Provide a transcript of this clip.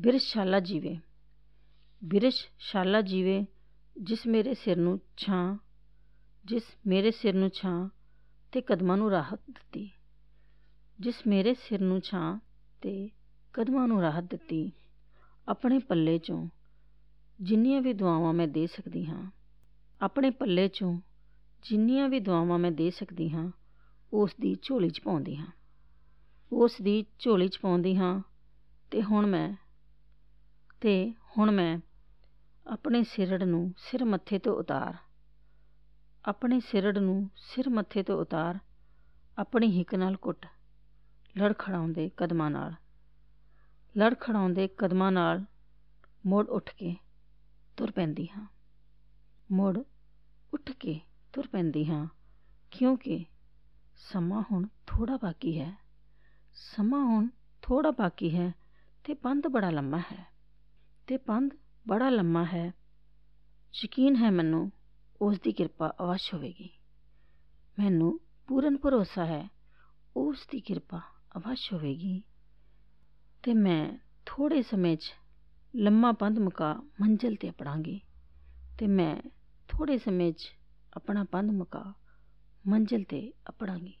ਬਿਰਛਸ਼ਾਲਾ ਜੀਵੇ। ਬਿਰਛਸ਼ਾਲਾ ਜੀਵੇ, ਜਿਸ ਮੇਰੇ ਸਿਰ ਨੂੰ ਛਾਂ, ਜਿਸ ਮੇਰੇ ਸਿਰ ਨੂੰ ਛਾਂ ਤੇ ਕਦਮਾਂ ਨੂੰ ਰਾਹਤ ਦਿੱਤੀ। ਜਿਸ ਮੇਰੇ ਸਿਰ ਨੂੰ ਛਾਂ ਤੇ ਕਦਮਾਂ ਨੂੰ ਰਾਹਤ ਦਿੱਤੀ, ਆਪਣੇ ਪੱਲੇ ਚੋਂ ਜਿੰਨੀਆਂ ਵੀ ਦੁਆਵਾਂ ਮੈਂ ਦੇ ਸਕਦੀ ਹਾਂ, ਆਪਣੇ ਪੱਲੇ ਚੋਂ ਜਿੰਨੀਆਂ ਵੀ ਦੁਆਵਾਂ ਮੈਂ ਦੇ ਸਕਦੀ ਹਾਂ, ਉਸ ਦੀ ਝੋਲੀ 'ਚ ਪਾਉਂਦੀ ਹਾਂ। ਉਸ ਦੀ ਝੋਲੀ 'ਚ ਪਾਉਂਦੀ ਹਾਂ ਤੇ ਹੁਣ ਮੈਂ ਤੇ ਹੁਣ ਮੈਂ ਆਪਣੇ ਸਿਰੜ ਨੂੰ ਸਿਰ ਮੱਥੇ ਤੋਂ ਉਤਾਰ, ਆਪਣੇ ਸਿਰੜ ਨੂੰ ਸਿਰ ਮੱਥੇ ਤੋਂ ਉਤਾਰ, ਆਪਣੀ ਹਿੱਕ ਨਾਲ ਕੁੱਟ, ਲੜਖੜਾਉਂਦੇ ਕਦਮਾਂ ਨਾਲ, ਲੜਖੜਾਉਂਦੇ ਕਦਮਾਂ ਨਾਲ ਮੁੜ ਉੱਠ ਕੇ ਤੁਰ ਪੈਂਦੀ ਹਾਂ। ਮੁੜ ਉੱਠ ਕੇ ਤੁਰ ਪੈਂਦੀ ਹਾਂ, ਕਿਉਂਕਿ ਸਮਾਂ ਹੁਣ ਥੋੜਾ ਬਾਕੀ ਹੈ। ਸਮਾਂ ਹੁਣ ਥੋੜਾ ਬਾਕੀ ਹੈ ਤੇ ਪੰਧ ਬੜਾ ਲੰਮਾ ਹੈ। ਅਤੇ ਪੰਧ ਬੜਾ ਲੰਮਾ ਹੈ। ਯਕੀਨ ਹੈ ਮੈਨੂੰ ਉਸ ਦੀ ਕਿਰਪਾ ਅਵਸ਼ ਹੋਵੇਗੀ। ਮੈਨੂੰ ਪੂਰਨ ਭਰੋਸਾ ਹੈ ਉਸ ਦੀ ਕਿਰਪਾ ਅਵਸ਼ ਹੋਵੇਗੀ। ਤੇ ਮੈਂ ਥੋੜੇ ਸਮੇਂ 'ਚ ਲੰਮਾ ਪੰਧ ਮੁਕਾ ਮੰਜ਼ਿਲ ਤੇ ਅਪੜਾਂਗੀ ਤੇ ਮੈਂ ਥੋੜੇ ਸਮੇਂ 'ਚ ਆਪਣਾ ਪੰਧ ਮੁਕਾ ਮੰਜ਼ਿਲ ਤੇ ਅਪੜਾਂਗੀ